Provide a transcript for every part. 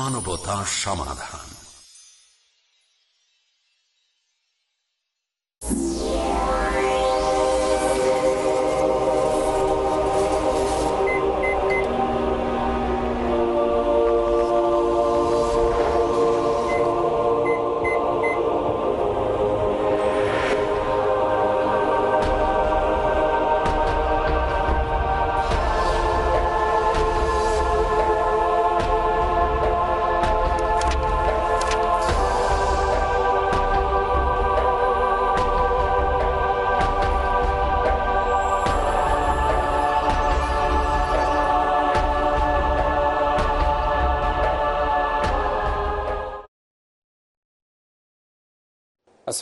বাংলা মানবতা সমাধান।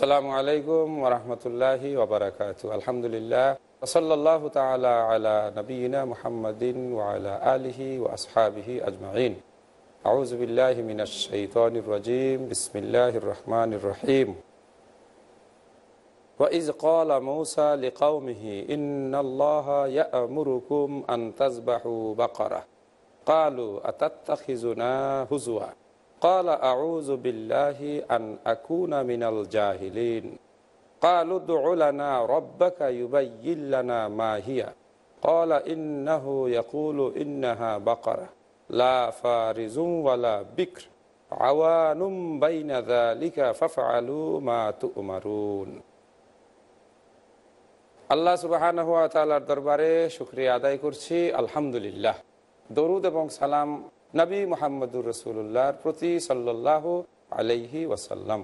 আসসালামু আলাইকুম ওরহমতুল্লাহি ওবরাকাত আলহামদুলিল্লাহ ওসল্লাহ তালা আলা নবীনা মুহাম্মদিন ওয়ালা আলিহি ও আসহাবিহি আজমাইন আউজবিল্লাহ মিনাশাইতানির রাজিম বিসমিল্লাহির রহমানির রহিম وإذ قال موسى لقومه إن الله يأمركم أن تذبحوا بقرة قالوا أتتخذنا هزوا قال أعوذ بالله أن أكون من الجاهلين قالوا ادع لنا ربك يبين لنا ما هي قال إنه يقول إنها بقرة لا فارز ولا بكر عوان بين ذلك فافعلوا ما تؤمرون আল্লাহ সুবাহান হুয়া তালার দরবারে শুক্রিয়া আদায় করছি আলহামদুলিল্লাহ দরুদ এবং সালাম নবী মোহাম্মদুর রসুল্লাহর প্রতি সাল্লাহ আলাইহি ওয়াসাল্লাম।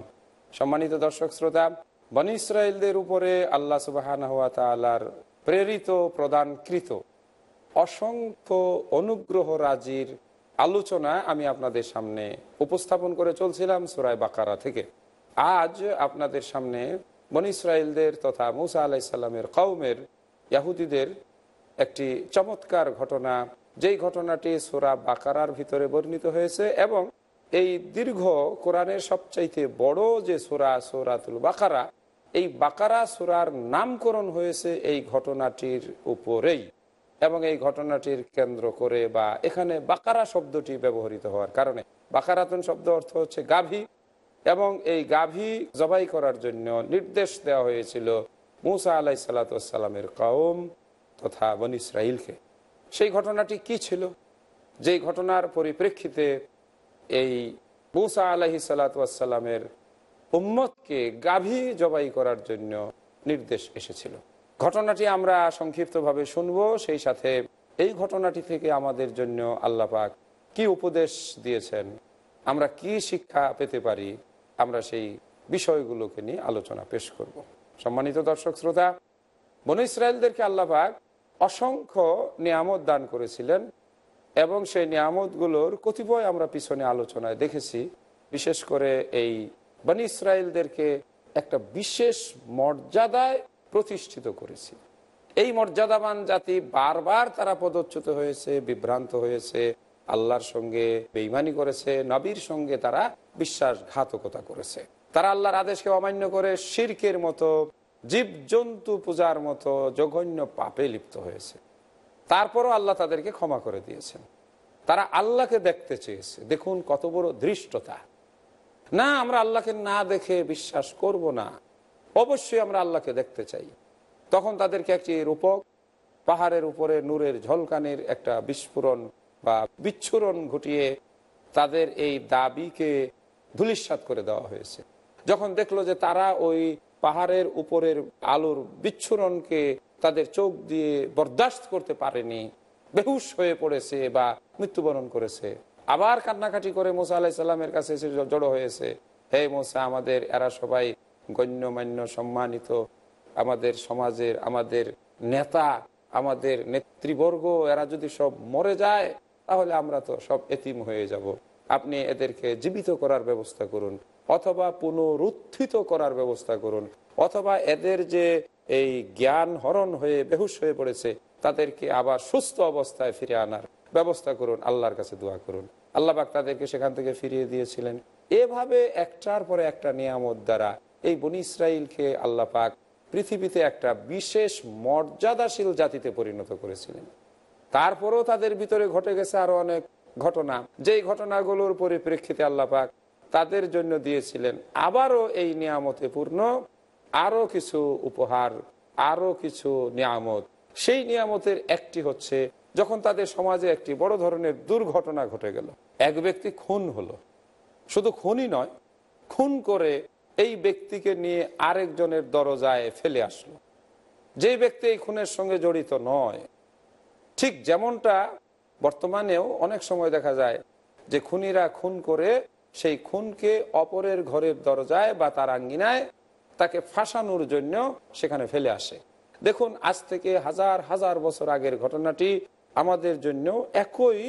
সম্মানিত দর্শক শ্রোতা, বনি ইসরায়েলদের উপরে আল্লাহ সুবাহান হুয়া তালার প্রেরিত, প্রদানকৃত অসংখ্য অনুগ্রহ রাজির আলোচনা আমি আপনাদের সামনে উপস্থাপন করে চলছিলাম সুরায় বাকারা থেকে। আজ আপনাদের সামনে বন ইসরায়েলদের তথা মুসা আলাইসাল্লামের কৌমের ইয়াহুদিদের একটি চমৎকার ঘটনা যেই ঘটনাটি সোরা বাকারার ভিতরে বর্ণিত হয়েছে এবং এই দীর্ঘ কোরআনের সবচাইতে বড় যে সোরা, সোরাতুল বাকারা, এই বাকারা সোরার নামকরণ হয়েছে এই ঘটনাটির উপরেই এবং এই ঘটনাটির কেন্দ্র করে বা এখানে বাকারা শব্দটি ব্যবহৃত হওয়ার কারণে। বাকারাতন শব্দ অর্থ হচ্ছে গাভী এবং এই গাভী জবাই করার জন্য নির্দেশ দেওয়া হয়েছিল মুসা আলাই সাল্লাতামের কওম তথা বন ইসরাইলকে সেই ঘটনাটি কি ছিল? যেই ঘটনার পরিপ্রেক্ষিতে এই মুসা আলাহি সাল্লাতামের উম্মতকে গাভী জবাই করার জন্য নির্দেশ এসেছিল। ঘটনাটি আমরা সংক্ষিপ্তভাবে শুনব, সেই সাথে এই ঘটনাটি থেকে আমাদের জন্য আল্লাপাক কি উপদেশ দিয়েছেন, আমরা কি শিক্ষা পেতে পারি, আমরা সেই বিষয়গুলোকে নিয়ে আলোচনা পেশ করব। সম্মানিত দর্শক, শ্রোতা, বন ইসরায়েলদেরকে আল্লাপাক অসংখ্য নিয়ামত দান করেছিলেন এবং সেই নিয়ামতগুলোর কতিপয় আমরা পিছনে আলোচনায় দেখেছি, বিশেষ করে এই বন ইসরায়েলদেরকে একটা বিশেষ মর্যাদায় প্রতিষ্ঠিত করেছি। এই মর্যাদাবান জাতি বারবার তারা পদচ্যুত হয়েছে, বিভ্রান্ত হয়েছে, আল্লাহর সঙ্গে বেইমানি করেছে, নবীর সঙ্গে তারা বিশ্বাসঘাতকতা করেছে। তারা আল্লাহর আদেশকে অমান্য করে শির্কের মতো জীবজন্তু পূজার মতো জঘন্য পাপে লিপ্ত হয়েছে। তারপরও আল্লাহ তাদেরকে ক্ষমা করে দিয়েছেন। তারা আল্লাহকে দেখতে চেয়েছে। দেখুন কত বড় দৃষ্টতা না, আমরা আল্লাহকে না দেখে বিশ্বাস করব না। অবশ্যই আমরা আল্লাহকে দেখতে চাই। তখন তাদেরকে একটি রূপক, পাহাড়ের উপরে নূরের ঝলকানির একটা বিস্ফোরণ বা বিচ্ছুরণ ঘটিয়ে তাদের এই দাবিকে ধুলিস্বাত করে দেওয়া হয়েছে। যখন দেখল যে তারা ওই পাহাড়ের উপরের আলোর বিচ্ছুরণকে তাদের চোখ দিয়ে বরদাস্ত করতে পারেনি, বেহুশ হয়ে পড়েছে বা মৃত্যুবরণ করেছে। আবার কান্নাকাটি করে মোসা আলাহিসাল্লামের কাছে এসে জড়ো হয়েছে। হে মোসা, আমাদের, এরা সবাই গণ্যমান্য, সম্মানিত, আমাদের সমাজের, আমাদের নেতা, আমাদের নেতৃবর্গ, এরা যদি সব মরে যায়, তাহলে আমরা তো সব এতিম হয়ে যাব। আপনি এদেরকে জীবিত করার ব্যবস্থা করুন। অথবা পুনরুত্থিত করার ব্যবস্থা করুন। অথবা এদের যে এই জ্ঞান হরণ হয়ে, বেহুশ হয়ে পড়েছে, তাদেরকে আবার সুস্থ অবস্থায় ফিরে আনার ব্যবস্থা করুন, আল্লাহর কাছে দোয়া করুন। আল্লাহ পাক তাদেরকে সেখান থেকে ফিরিয়ে দিয়েছিলেন। এভাবে একটার পরে একটা নিয়ামত দ্বারা এই বনি ইসরায়েলকে আল্লাহ পাক পৃথিবীতে একটা বিশেষ মর্যাদাশীল জাতিতে পরিণত করেছিলেন। তারপরেও তাদের ভিতরে ঘটে গেছে আরও অনেক ঘটনা। যেই ঘটনাগুলোর পরিপ্রেক্ষিতে আল্লাপাক তাদের জন্য দিয়েছিলেন। আবারও এই নিয়ামতে পূর্ণ, আরও কিছু উপহার, আরও কিছু নিয়ামত। সেই নিয়ামতের একটি হচ্ছে, যখন তাদের সমাজে একটি বড় ধরনের দুর্ঘটনা ঘটে গেল, এক ব্যক্তি খুন হলো। শুধু খুনই নয়, খুন করে এই ব্যক্তিকে নিয়ে আরেকজনের দরজায় ফেলে আসলো। যে ব্যক্তি এই খুনের সঙ্গে জড়িত নয়, ঠিক যেমনটা বর্তমানেও অনেক সময় দেখা যায় যে খুনিরা খুন করে সেই খুনকে অপরের ঘরের দরজায় বা তার আঙ্গিনায় তাকে ফাঁসানোর জন্য সেখানে ফেলে আসে। দেখুন, আজ থেকে হাজার হাজার বছর আগের ঘটনাটি আমাদের জন্য একই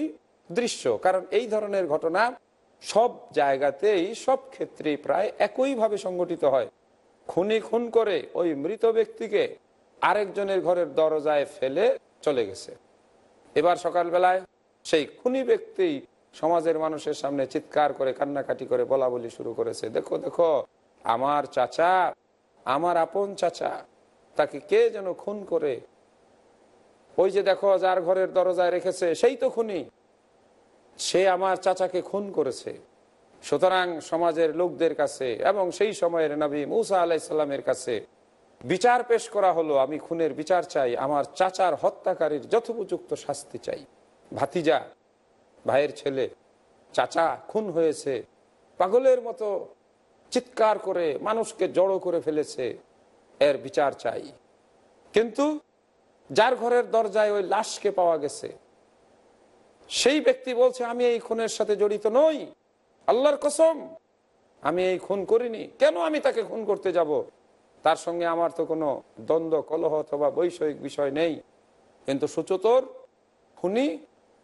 দৃশ্য, কারণ এই ধরনের ঘটনা সব জায়গাতেই, সব ক্ষেত্রেই প্রায় একইভাবে সংগঠিত হয়। খুনি খুন করে ওই মৃত ব্যক্তিকে আরেকজনের ঘরের দরজায় ফেলে চলে গেছে। এবার সকালবেলায় সেই খুনি ব্যক্তি সমাজের মানুষের সামনে চিৎকার করে, কান্নাকাটি করে বলা বলি শুরু করেছে। দেখো দেখো, আমার চাচা, আমার আপন চাচা, তাকে কে যেন খুন করে? ওই যে দেখো, যার ঘরের দরজায় রেখেছে, সেই তো খুনি। সে আমার চাচাকে খুন করেছে। সুতরাং সমাজের লোকদের কাছে এবং সেই সময়ের নবী মুসা আলাইসাল্লামের কাছে বিচার পেশ করা হলো, আমি খুনের বিচার চাই, আমার চাচার হত্যাকারীর যথোপযুক্ত শাস্তি চাই। ভাতিজা ভাইয়ের ছেলে, চাচা, খুন হয়েছে, পাগলের মতো চিৎকার করে মানুষকে জড়ো করে ফেলেছে, এর বিচার চাই। কিন্তু যার ঘরের দরজায় ওই লাশকে পাওয়া গেছে, সেই ব্যক্তি বলছে, আমি এই খুনের সাথে জড়িত নই। আল্লাহর কসম, আমি এই খুন করিনি। কেন আমি তাকে খুন করতে যাব? তার সঙ্গে আমার তো কোনো দ্বন্দ্ব, কলহ অথবা বৈষয়িক বিষয় নেই। কিন্তু সুচতর, খুনি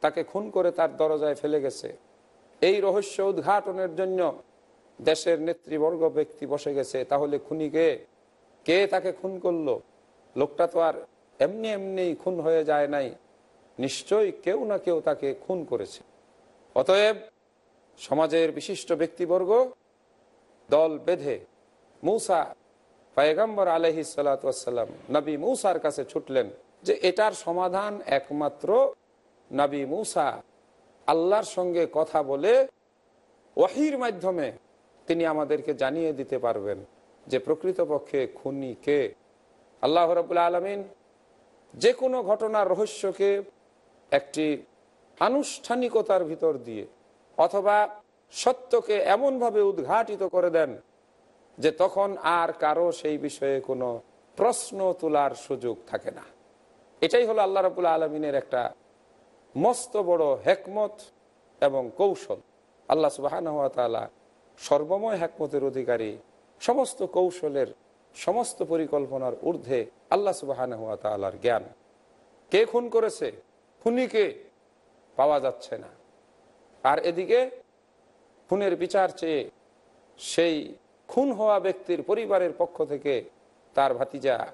তাকে খুন করে তার দরজায় ফেলে গেছে। এই রহস্য উদ্ঘাটনের জন্য দেশের নেতৃবর্গ ব্যক্তি বসে গেছে। তাহলে খুনিকে কে? তাকে খুন করল? লোকটা তো আর এমনি এমনি খুন হয়ে যায় নাই। নিশ্চয়ই কেউ না কেউ তাকে খুন করেছে। অতএব সমাজের বিশিষ্ট ব্যক্তিবর্গ, দল বেঁধে মৌসা পায়গাম্বর আলহি সাল্লাম নবী মৌসার কাছে ছুটলেন যে এটার সমাধান একমাত্র নবী মৌসা আল্লাহর সঙ্গে কথা বলে ওয়াহির মাধ্যমে তিনি আমাদেরকে জানিয়ে দিতে পারবেন যে প্রকৃতপক্ষে খুনি কে। আল্লাহ রবুল্লা আলমিন যে কোনো ঘটনার রহস্যকে একটি আনুষ্ঠানিকতার ভিতর দিয়ে অথবা সত্যকে এমনভাবে উদ্ঘাটিত করে দেন যে তখন আর কারও সেই বিষয়ে কোনো প্রশ্ন তোলার সুযোগ থাকে না। এটাই হলো আল্লাহ রবুল্লা আলমিনের একটা মস্ত বড় হেকমত এবং কৌশল। আল্লাহ সুবাহ সর্বময় হেকমতের অধিকারী। সমস্ত কৌশলের, সমস্ত পরিকল্পনার ঊর্ধ্বে আল্লাহ সুবাহ জ্ঞান। কে খুন করেছে? খুনিকে পাওয়া যাচ্ছে না। আর এদিকে খুনের বিচার চেয়ে সেই খুন হওয়া ব্যক্তির পরিবারের পক্ষ থেকে তার ভাতিজা,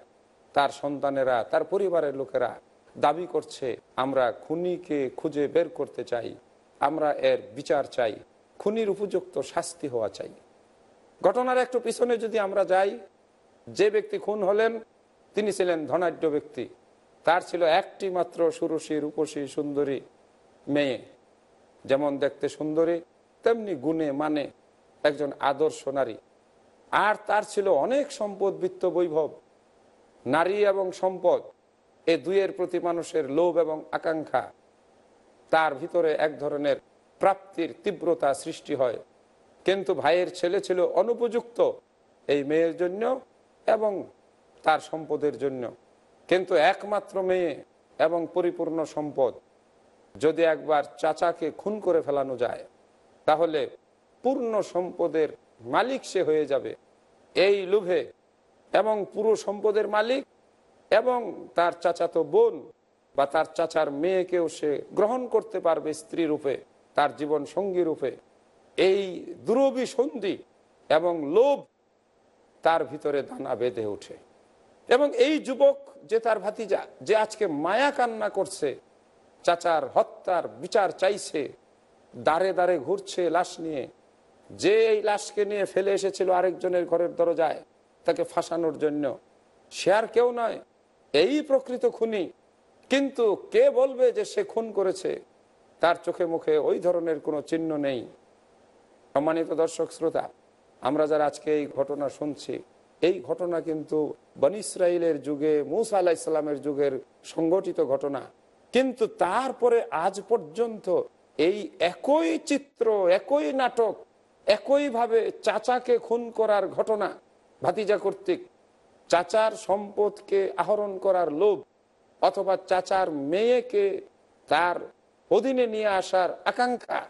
তার সন্তানেরা, তার পরিবারের লোকেরা দাবি করছে, আমরা খুনিকে খুঁজে বের করতে চাই। আমরা এর বিচার চাই। খুনির উপযুক্ত শাস্তি হওয়া চাই। ঘটনার একটু পিছনে যদি আমরা যাই, যে ব্যক্তি খুন হলেন, তিনি ছিলেন ধনাঢ্য ব্যক্তি। তার ছিল একটি মাত্র সুরসী, রূপসী, সুন্দরী মেয়ে। যেমন দেখতে সুন্দরী, তেমনি গুণে মানে একজন আদর্শ নারী। আর তার ছিল অনেক সম্পদ, বৃত্ত বৈভব। নারী এবং সম্পদ এ দুইয়ের প্রতি মানুষের লোভ এবং আকাঙ্ক্ষা, তার ভিতরে এক ধরনের প্রাপ্তির তীব্রতা সৃষ্টি হয়। কিন্তু ভাইয়ের ছেলে ছিল অনুপযুক্ত এই মেয়ের জন্য এবং তার সম্পদের জন্য। কিন্তু একমাত্র মেয়ে এবং পরিপূর্ণ সম্পদ যদি একবার চাচাকে খুন করে ফেলানো যায়, তাহলে পূর্ণ সম্পদের মালিক সে হয়ে যাবে। এই লোভে এবং পুরো সম্পদের মালিক এবং তার চাচাতো বোন বা তার চাচার মেয়েকেও সে গ্রহণ করতে পারবে স্ত্রী রূপে, তার জীবন সঙ্গী রূপে। এই দুরবি সন্ধি এবং লোভ তার ভিতরে দানা বেঁধে ওঠে। এবং এই যুবক যে তার ভাতিজা, যে আজকে মায়া কান্না করছে, চাচার হত্যার বিচার চাইছে, দাঁড়ে দাঁড়ে ঘুরছে লাশ নিয়ে, যে এই লাশকে নিয়ে ফেলে এসেছিল আরেকজনের ঘরের দরজায়, তাকে ফাঁসানোর জন্য, সে আর কেউ নয়। এই প্রকৃত খুনি। কিন্তু কে বলবে যে সে খুন করেছে? তার চোখে মুখে ওই ধরনের কোনো চিহ্ন নেই। সম্মানিত দর্শক শ্রোতা, আমরা যারা আজকে এই ঘটনা শুনছি, এই ঘটনা কিন্তু বন ইসরায়েলের যুগে, মুসা আলাহ ইসলামের যুগের সংগঠিত ঘটনা। কিন্তু তারপরে আজ পর্যন্ত এই একই চিত্র, একই নাটক, একইভাবে চাচাকে খুন করার ঘটনা ভাতিজা কর্তৃক চাচার সম্পদকে আহরণ করার লোভ অথবা চাচার মেয়েকে তার অধীনে নিয়ে আসার আকাঙ্ক্ষা।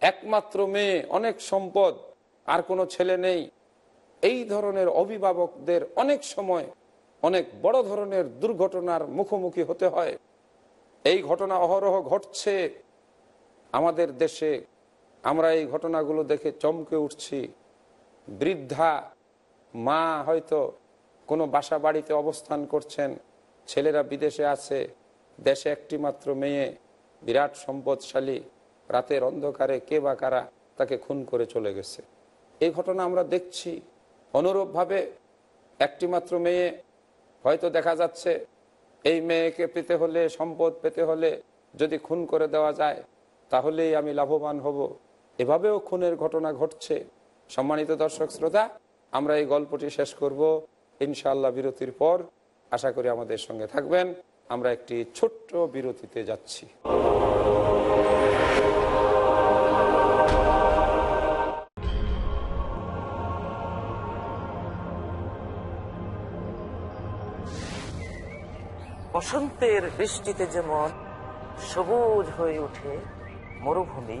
একমাত্র মেয়ে, অনেক সম্পদ, আর কোনো ছেলে নেই। এই ধরনের অভিভাবকদের অনেক সময় অনেক বড় ধরনের দুর্ঘটনার মুখোমুখি হতে হয়। এই ঘটনা অহরহ ঘটছে আমাদের দেশে। আমরা এই ঘটনাগুলো দেখে চমকে উঠছি। বৃদ্ধা, মা হয়তো কোনো বাসা বাড়িতে অবস্থান করছেন, ছেলেরা বিদেশে আছে, দেশে একটি মাত্র মেয়ে, বিরাট সম্পদশালী, রাতের অন্ধকারে কে বা কারা তাকে খুন করে চলে গেছে। এই ঘটনা আমরা দেখছি। অনুরূপভাবে একটি মাত্র মেয়ে, হয়তো দেখা যাচ্ছে এই মেয়েকে পেতে হলে, সম্পদ পেতে হলে যদি খুন করে দেওয়া যায়, তাহলেই আমি লাভবান হব। এভাবেও খুনের ঘটনা ঘটছে। সম্মানিত দর্শক, শ্রোতা, আমরা এই গল্পটি শেষ করব। ইনশাআল্লাহ বিরতির পর আশা করি আমাদের সঙ্গে থাকবেন। আমরা একটি ছোট্ট বিরতিতে যাচ্ছি। বসন্তের বৃষ্টিতে যেমন সবুজ হয়ে ওঠে মরুভূমি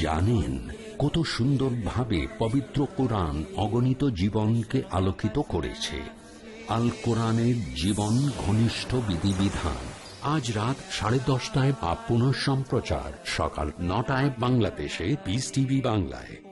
জানেন কত সুন্দরভাবে পবিত্র কোরআন অগণিত জীবনকে আলোকিত করেছে। আল কোরআনের জীবন ঘনিষ্ঠ বিধিবিধান। আজ রাত সাড়ে দশটায় বা সম্প্রচার সকাল নটায় বাংলাদেশে পিস টিভি বাংলায়।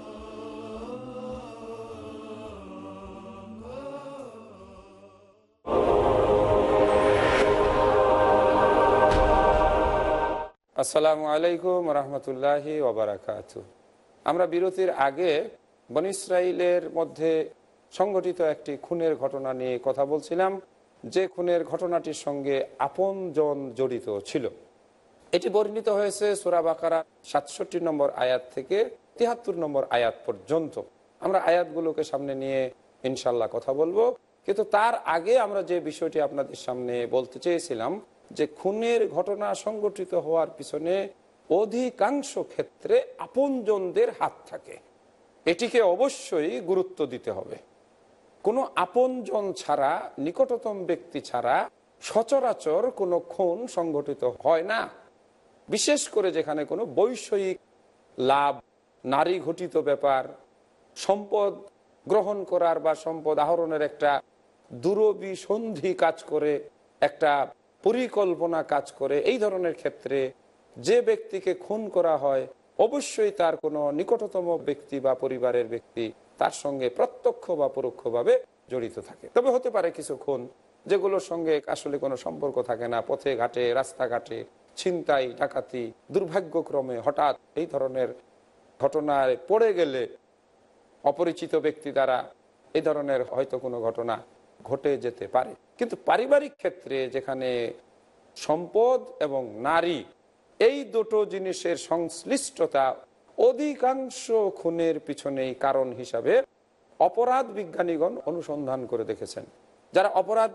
আসসালামু আলাইকুম রহমতুল্লাহি ওবরাকাত আমরা বিরতির আগে বন ইসরায়েলের মধ্যে সংগঠিত একটি খুনের ঘটনা নিয়ে কথা বলছিলাম। যে খুনের ঘটনাটির সঙ্গে আপনজন জড়িত ছিল। এটি বর্ণিত হয়েছে সোরা বাকারা সাতষট্টি নম্বর আয়াত থেকে তিয়াত্তর নম্বর আয়াত পর্যন্ত। আমরা আয়াতগুলোকে সামনে নিয়ে ইনশাল্লাহ কথা বলব। কিন্তু তার আগে আমরা যে বিষয়টি আপনাদের সামনে বলতে চেয়েছিলাম যে খুনের ঘটনা সংগঠিত হওয়ার পিছনে অধিকাংশ ক্ষেত্রে আপনজনদের হাত থাকে। এটিকে অবশ্যই গুরুত্ব দিতে হবে। কোনো আপনজন ছাড়া, নিকটতম ব্যক্তি ছাড়া সচরাচর কোনো খুন সংগঠিত হয় না। বিশেষ করে যেখানে কোনো বৈষয়িক লাভ, নারী ঘটিত ব্যাপার, সম্পদ গ্রহণ করার বা সম্পদ আহরণের একটা দূরবিসন্ধি কাজ করে একটা পরিকল্পনা কাজ করে এই ধরনের ক্ষেত্রে যে ব্যক্তিকে খুন করা হয়, অবশ্যই তার কোনো নিকটতম ব্যক্তি বা পরিবারের ব্যক্তি তার সঙ্গে প্রত্যক্ষ বা পরোক্ষভাবে জড়িত থাকে। তবে হতে পারে কিছু খুন যেগুলোর সঙ্গে আসলে কোনো সম্পর্ক থাকে না, পথে ঘাটে, রাস্তাঘাটে, ছিনতাই, ডাকাতি, দুর্ভাগ্যক্রমে হঠাৎ এই ধরনের ঘটনায় পড়ে গেলে অপরিচিত ব্যক্তি দ্বারা এই ধরনের হয়তো কোনো ঘটনা ঘটে যেতে পারে। কিন্তু পারিবারিক ক্ষেত্রে যেখানে সম্পদ এবং নারী এই দুটো জিনিসের সংশ্লিষ্টতা অধিকাংশ খুনের পিছনেই কারণ হিসাবে অপরাধ বিজ্ঞানীগণ অনুসন্ধান করে দেখেছেন। যারা অপরাধ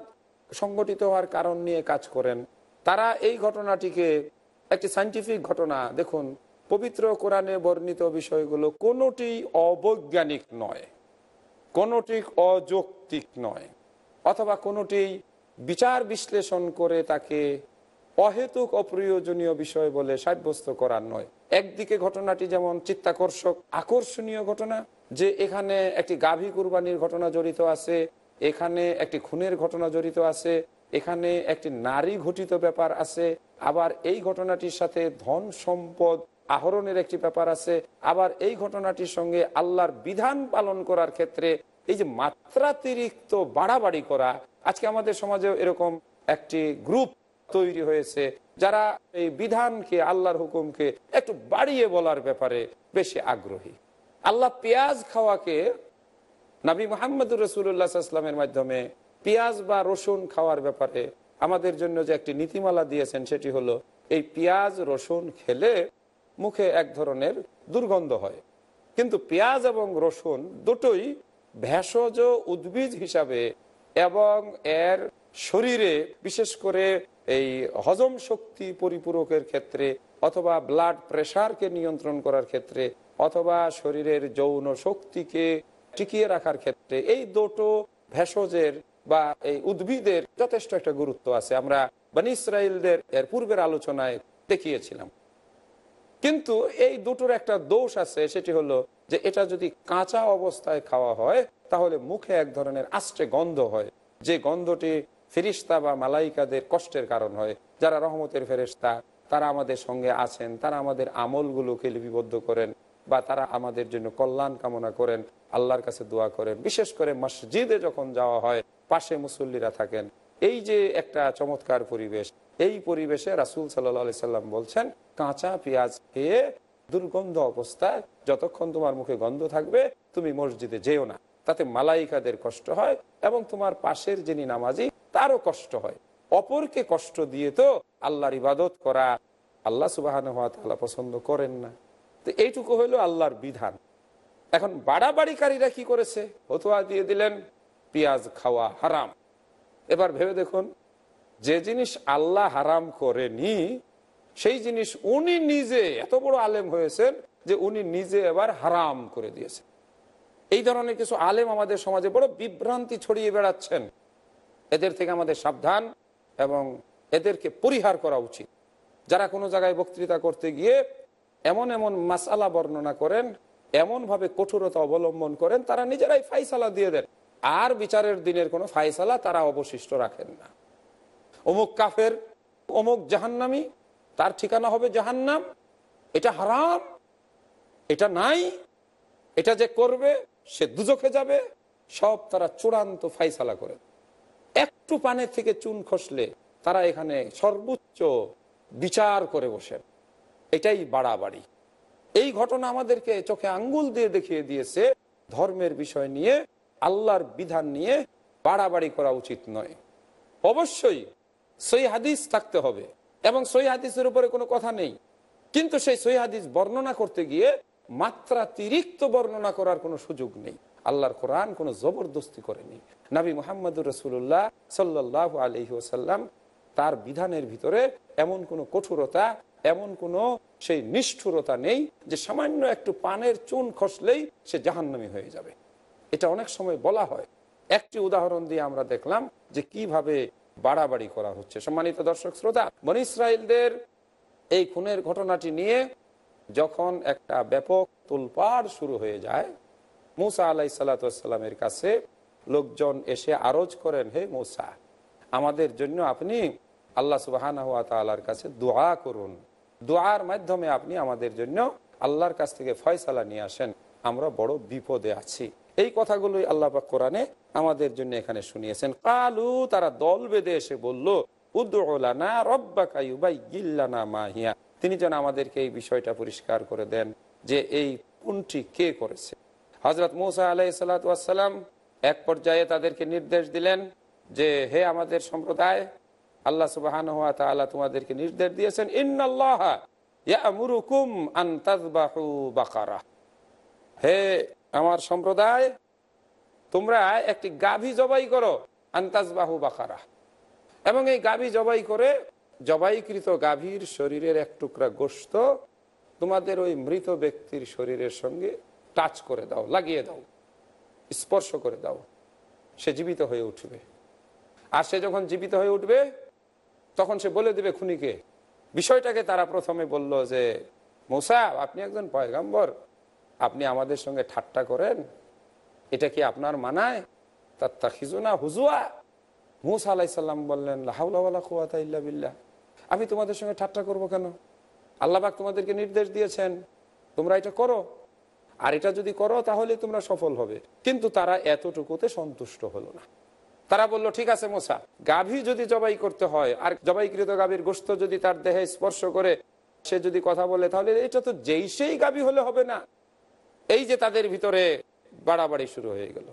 সংগঠিত হওয়ার কারণ নিয়ে কাজ করেন, তারা এই ঘটনাটিকে একটি সাইন্টিফিক ঘটনা, দেখুন, পবিত্র কোরআনে বর্ণিত বিষয়গুলো কোনোটি অবৈজ্ঞানিক নয়, কোনোটি অযৌক্তিক নয়। অথবা কোনোটি বিচার বিশ্লেষণ করে তাকে অহেতুক অপ্রয়োজনীয় বিষয় বলে সাব্যস্ত করার নয়। একদিকে ঘটনাটি যেমন চিত্তাকর্ষক, আকর্ষণীয় ঘটনা, যে এখানে একটি গাভী কুরবানির ঘটনা জড়িত আছে, এখানে একটি খুনের ঘটনা জড়িত আছে, এখানে একটি নারী ঘটিত ব্যাপার আছে, আবার এই ঘটনাটির সাথে ধন সম্পদ আহরণের একটি ব্যাপার আছে, আবার এই ঘটনাটির সঙ্গে আল্লাহর বিধান পালন করার ক্ষেত্রে এই যে মাত্রাতিরিক্ত বাড়াবাড়ি করা, আজকে আমাদের সমাজেও এরকম একটি গ্রুপ তৈরি হয়েছে যারা এই বিধানকে, আল্লাহর হুকুমকে একটু বাড়িয়ে বলার ব্যাপারে বেশি আগ্রহী। আল্লাহ পেঁয়াজ খাওয়াকে নাবী মোহাম্মদুর রসুল্লাহামের মাধ্যমে পেঁয়াজ বা রসুন খাওয়ার ব্যাপারে আমাদের জন্য যে একটি নীতিমালা দিয়েছেন সেটি হলো, এই পেঁয়াজ, রসুন খেলে মুখে এক ধরনের দুর্গন্ধ হয়। কিন্তু পেঁয়াজ এবং রসুন দুটোই ভেষজ উদ্ভিদ হিসাবে এবং এর শরীরে, বিশেষ করে এই হজম শক্তি পরিপূরকের ক্ষেত্রে অথবা ব্লাড প্রেশারকে নিয়ন্ত্রণ করার ক্ষেত্রে অথবা শরীরের যৌন শক্তিকে টিকিয়ে রাখার ক্ষেত্রে এই দুটো ভেষজের বা এই উদ্ভিদের যথেষ্ট একটা গুরুত্ব আছে। আমরা বানি ইসরায়েলদের এর পূর্বের আলোচনায় দেখিয়েছিলাম। কিন্তু এই দুটোর একটা দোষ আছে, সেটি হলো যে এটা যদি কাঁচা অবস্থায় খাওয়া হয়, তাহলে মুখে এক ধরনের আষ্টে গন্ধ হয়। যে গন্ধটি ফেরিস্তা বা মালাইকাদের কষ্টের কারণ হয়। যারা রহমতের ফেরিস্তা তারা আমাদের সঙ্গে আছেন, তারা আমাদের আমলগুলোকে লিপিবদ্ধ করেন বা তারা আমাদের জন্য কল্যাণ কামনা করেন, আল্লাহর কাছে দোয়া করেন। বিশেষ করে মসজিদে যখন যাওয়া হয়, পাশে মুসল্লিরা থাকেন। এই যে একটা চমৎকার পরিবেশ, এই পরিবেশে রাসুল সাল্লাহ সাল্লাম বলছেন, কাঁচা পেঁয়াজ খেয়ে দুর্গন্ধ অবস্থায় যতক্ষণ তোমার মুখে গন্ধ থাকবে, তুমি মসজিদে যেও না। তাতে মালাইকাদের কষ্ট হয় এবং তোমার পাশের যিনি নামাজি, তারও কষ্ট হয়। অপরকে কষ্ট দিয়ে তো আল্লাহর ইবাদত করা আল্লাহ সুবাহ পছন্দ করেন না। তো এইটুকু হইল আল্লাহর বিধান। এখন বাড়াবাড়িকারীরা কি করেছে? হতুয়া দিয়ে দিলেন, পেঁয়াজ খাওয়া হারাম। এবার ভেবে দেখুন, যে জিনিস আল্লাহ হারাম করেনি সেই জিনিস উনি নিজে এত বড় আলেম হয়েছেন যে উনি নিজে এবার হারাম করে দিয়েছেন। এই ধরনের কিছু আলেম আমাদের সমাজে বড় বিভ্রান্তি ছড়িয়ে বেড়াচ্ছেন। এদের থেকে আমাদের সাবধান এবং এদেরকে পরিহার করা উচিত। যারা কোনো জায়গায় বক্তৃতা করতে গিয়ে এমন এমন মাসালা বর্ণনা করেন, এমনভাবে কঠোরতা অবলম্বন করেন, তারা নিজেরাই ফাইসালা দিয়ে দেন। আর বিচারের দিনের কোনো ফাইসালা তারা অবশিষ্ট রাখেন না। অমুক কাফের, অমুক জাহান্নামি তার ঠিকানা হবে জাহান্নাম। এটা হারাম, এটা নাই, এটা যে করবে, সে দুজখে যাবে, সব তারা চূড়ান্ত ফাইসালা করে। একটু পানের থেকে চুন খসলে তারা এখানে সর্বোচ্চ বিচার করে বসেন। এটাই বাড়াবাড়ি। এই ঘটনা আমাদেরকে চোখে আঙ্গুল দিয়ে দেখিয়ে দিয়েছে ধর্মের বিষয় নিয়ে, আল্লাহর বিধান নিয়ে বাড়াবাড়ি করা উচিত নয়। অবশ্যই সই হাদিস থাকতে হবে। এবং সই হাদিসের উপরে কোনো কথা নেই। কিন্তু সেই সই হাদিস বর্ণনা করতে গিয়ে মাত্রাতিরিক্ত বর্ণনা করার কোনো সুযোগ নেই। আল্লাহর কোরআন কোনো জবরদস্তি করেনি। নাবী মোহাম্মদুর রসুল্লাহ সাল্লাহ আলহি ওসাল্লাম তার বিধানের ভিতরে এমন কোনো কঠোরতা, এমন কোনো সেই নিষ্ঠুরতা নেই যে সামান্য একটু পানের চুন খসলেই সে জাহান্নামি হয়ে যাবে। এটা অনেক সময় বলা হয়। একটি উদাহরণ দিয়ে আমরা দেখলাম যে কীভাবে বাড়াবাড়ি করা হচ্ছে। সম্মানিত দর্শক শ্রোতা, বন ইসরায়েলদের এই খুনের ঘটনাটি নিয়ে যখন একটা ব্যাপক তোলপাড় শুরু হয়ে যায়, মুসা আলাই সাল্লাতামের কাছে লোকজন এসে আরজ করেন, হে মুসা, আমাদের জন্য আপনি আল্লাহ তালার কাছে দোয়া করুন। দোয়ার মাধ্যমে আপনি আমাদের জন্য আল্লাহর কাছ থেকে ফয়সালা নিয়ে আসেন। আমরা বড় বিপদে আছি। এই কথাগুলোই আল্লাহ পাক কোরআনে আমাদের জন্য এখানে শুনিয়েছেন। কালু, তারা দল বেঁধে এসে বলল উদ্দোলানা রব্বা কাইবাই গিল্লানা মাহিয়া। তিনি যেন আমাদেরকে এই বিষয়টা পরিষ্কার করে দেন যে এই কোনটি কে করেছে। হজরত মৌসা আলাই সাল্লাম এক পর্যায়ে তাদেরকে নির্দেশ দিলেন যে, হে আমাদের সম্প্রদায়, আল্লাহ সুবাহান তোমাদেরকে নির্দেশ দিয়েছেন বাকারা। হে আমার সম্প্রদায়, তোমরা একটি গাভী জবাই করো, আন্তাজবাহু বাকারা এবং এই গাভী জবাই করে জবাইকৃত গাভীর শরীরের এক টুকরা গোস্ত তোমাদের ওই মৃত ব্যক্তির শরীরের সঙ্গে টাচ করে দাও, লাগিয়ে দাও, স্পর্শ করে দাও, সে জীবিত হয়ে উঠবে। আর সে যখন জীবিত হয়ে উঠবে, তখন সে বলে দেবে খুনিকে, বিষয়টাকে তারা প্রথমে বলল যে মোসা আপনি একজন পয়গাম্বর আপনি আমাদের সঙ্গে ঠাট্টা করেন, এটা কি আপনার মানায়? তার তা খিজুনা হুজুয়া। মুসা আলাইসাল্লাম বললেন লাহাউলা বিল্লাহ। আমি তোমাদের সঙ্গে ঠাট্টা করব কেন? আল্লাহবাক তোমাদেরকে নির্দেশ দিয়েছেন, তোমরা এটা করো। আর এটা যদি করো, তাহলে তোমরা সফল হবে। কিন্তু তারা এতটুকুতে সন্তুষ্ট হলো না। তারা বলল, ঠিক আছে মোসা, গাভী যদি জবাই করতে হয়, আর জবাইকৃত গাভীর গোস্ত যদি তার দেহে স্পর্শ করে, সে যদি কথা বলে, তাহলে এটা তো যেই সেই গাভী হলে হবে না। এই যে তাদের ভিতরে বাড়াবাড়ি শুরু হয়ে গেল।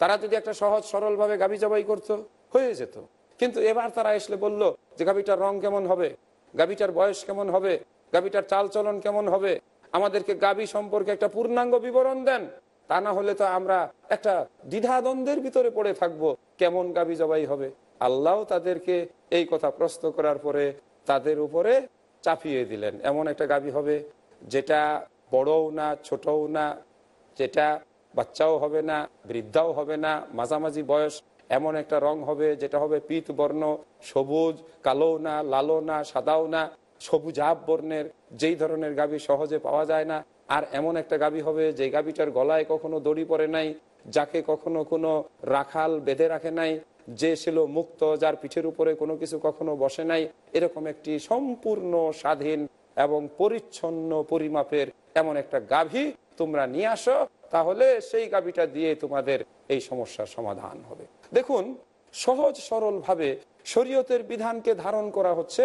তারা যদি একটা সহজ, সরলভাবে গাভী জবাই করতো, হয়ে যেত। কিন্তু এবার তারা এসলে বলল যে, গাভীটার রং কেমন হবে? গাভীটার বয়স কেমন হবে? গাভীটার চাল চলন কেমন হবে? আমাদেরকে গাভী সম্পর্কে একটা পূর্ণাঙ্গ বিবরণ দেন। তা না হলে তো আমরা একটা দ্বিধাদ্বন্দ্বের ভিতরে পড়ে থাকব। কেমন গাভী জবাই হবে? আল্লাহ তাদেরকে এই কথা প্রশ্ন করার পরে তাদের উপরে চাপিয়ে দিলেন। এমন একটা গাভী হবে যেটা বড়ও না, ছোটও না, যেটা বাচ্চাও হবে না, বৃদ্ধাও হবে না, মাঝামাঝি বয়স এমন একটা রং হবে, যেটা হবে পিত বর্ণ, সবুজ, কালো না, লালো না, সাদাও না, সবুজ আব বর্ণের, যেই ধরনের গাবি সহজে পাওয়া যায় না। আর এমন একটা গাবি হবে যে গাবিটার গলায় কখনো দড়ি পড়ে নাই, যাকে কখনো কোনো রাখাল বেঁধে রাখে নাই, যে ছিল মুক্ত, যার পিঠের উপরে কোনো কিছু কখনো বসে নাই। এরকম একটি সম্পূর্ণ স্বাধীন এবং পরিচ্ছন্ন পরিমাপের এমন একটা গাভী তোমরা নিয়ে আসো, তাহলে সেই গাভীটা দিয়ে তোমাদের এই সমস্যার সমাধান হবে। দেখুন, সহজ সরল ভাবে শরীয়তের বিধানকে ধারণ করা হচ্ছে,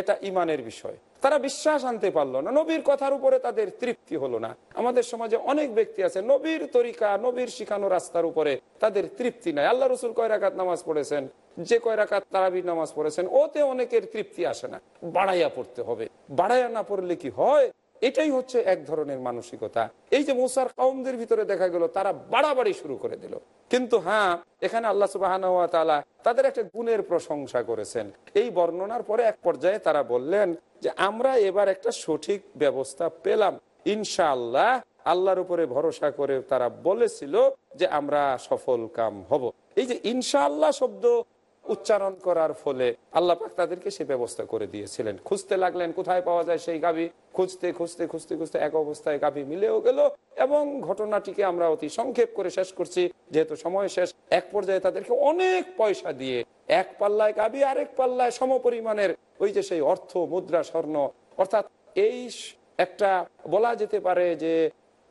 এটা ইমানের বিষয়। তারা বিশ্বাস আনতে পারল না, নবীর কথার উপরে তাদের তৃপ্তি হলো না। আমাদের সমাজে অনেক ব্যক্তি আছে, নবীর তরিকা, নবীর শিখানো রাস্তার উপরে তাদের তৃপ্তি নাই। আল্লাহ রসুল কয় রাকাত নামাজ পড়েছেন, যে কয় রাকাত তারাবির নামাজ পড়েছেন, ওতে অনেকের তৃপ্তি আসে না। বাড়াইয়া পড়তে হবে। বাড়াইয়া না পড়লে কি হয়? এটাই হচ্ছে এক ধরনের মানসিকতা। এই যে মুসার কাউমদের ভিতরে দেখা গেল, তারা বাড়াবাড়ি শুরু করে দিল। কিন্তু হ্যাঁ এখানে আল্লাহ সুবাহ তাদের একটা গুণের প্রশংসা করেছেন। এই বর্ণনার পরে এক পর্যায়ে তারা বললেন যে, আমরা এবার একটা সঠিক ব্যবস্থা পেলাম। ইনশাআল্লাহ আল্লাহর উপরে ভরসা করে তারা বলেছিল যে, আমরা সফল কাম হব। এই যে ইনশাআল্লাহ শব্দ উচ্চারণ করার ফলে আল্লাহ পাক তাদেরকে সে ব্যবস্থা করে দিয়েছিলেন। খুঁজতে লাগলেন, কোথায় পাওয়া যায় সেই গাভী? খুঁজতে খুঁজতে খুঁজতে খুঁজতে এক অবস্থায় গাভী মিলেও গেল এবং ঘটনাটিকে আমরা অতি সংক্ষেপ করে শেষ করছি। যেহেতু সময় শেষ, এক পর্যায়ে তাদেরকে অনেক পয়সা দিয়ে এক পাল্লায় গাভী, আরেক পাল্লায় সমপরিমাণের ওই যে সেই অর্থ মুদ্রা স্বর্ণ, অর্থাৎ এই একটা বলা যেতে পারে যে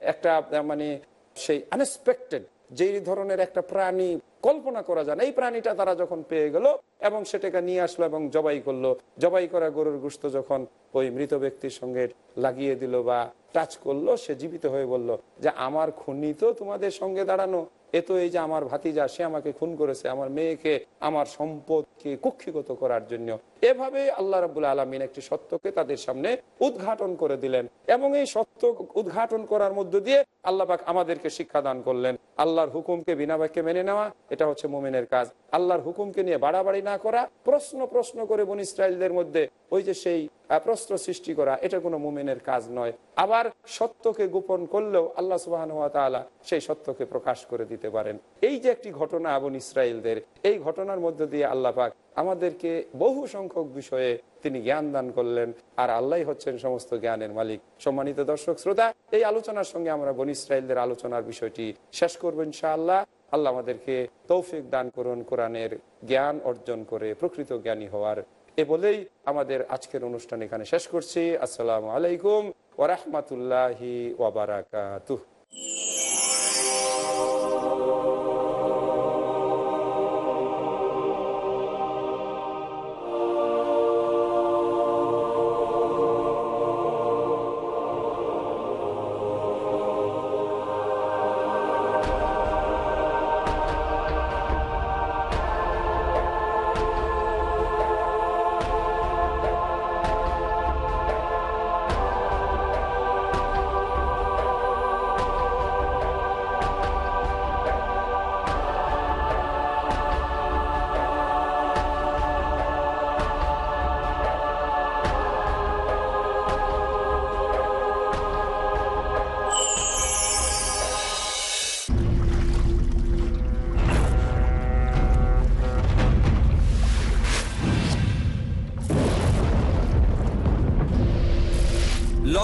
একটা মানে সেই আনএক্সপেক্টেড যেই ধরনের একটা প্রাণী কল্পনা করা যায় না। এই প্রাণীটা তারা যখন পেয়ে গেল এবং সেটাকে নিয়ে আসলো এবং জবাই করল, জবাই করা গরুর গুস্ত যখন ওই মৃত ব্যক্তির সঙ্গে লাগিয়ে দিল বা টাচ করল, সে জীবিত হয়ে বলল যে, আমার খুনি তো তোমাদের সঙ্গে দাঁড়ানো। এ তো এই যে আমার ভাতিজা, সে আমাকে খুন করেছে, আমার মেয়েকে, আমার সম্পদ কে কক্ষিগত করার জন্য। এভাবে আল্লাহ রাবুল আলমিন একটি সত্যকে তাদের সামনে উদ্ঘাটন করে দিলেন এবং এই সত্য উদ্ঘাটন করার মধ্য দিয়ে আল্লাহ পাক আমাদেরকে শিক্ষা দান করলেন। আল্লাহর হুকুমকে বিনা বাক্যে মেনে নেওয়া, এটা হচ্ছে মোমেনের কাজ। আল্লাহর হুকুমকে নিয়ে বাড়াবাড়ি না করা, প্রশ্ন প্রশ্ন করে বন ইসরায়েলদের মধ্যে ওই যে সেই প্রশ্ন সৃষ্টি করা, এটা কোনো মোমেনের কাজ নয়। আবার সত্যকে গোপন করলেও আল্লাহ সুবাহন তাআলা সেই সত্যকে প্রকাশ করে দিতে পারেন। এই যে একটি ঘটনা বন ইসরায়েলদের এই ঘটনার মধ্য দিয়ে আল্লাহ পাক আমাদেরকে বহু সংখ্যক বিষয়ে তিনি জ্ঞান দান করলেন, আর আল্লাহ হচ্ছেন সমস্ত জ্ঞানের মালিক। সম্মানিত দর্শক শ্রোতা, এই আলোচনার সঙ্গে আমরা বন ইসরায়েলদের আলোচনার বিষয়টি শেষ করব ইনশাআল্লাহ। আল্লাহ আমাদেরকে তৌফিক দান করুন কোরআনের জ্ঞান অর্জন করে প্রকৃত জ্ঞানী হওয়ার এ বলেই আমাদের আজকের অনুষ্ঠান এখানে শেষ করছি। আসসালামু আলাইকুম ওরহমতুল্লাহি ওয়াবারাকাতুহ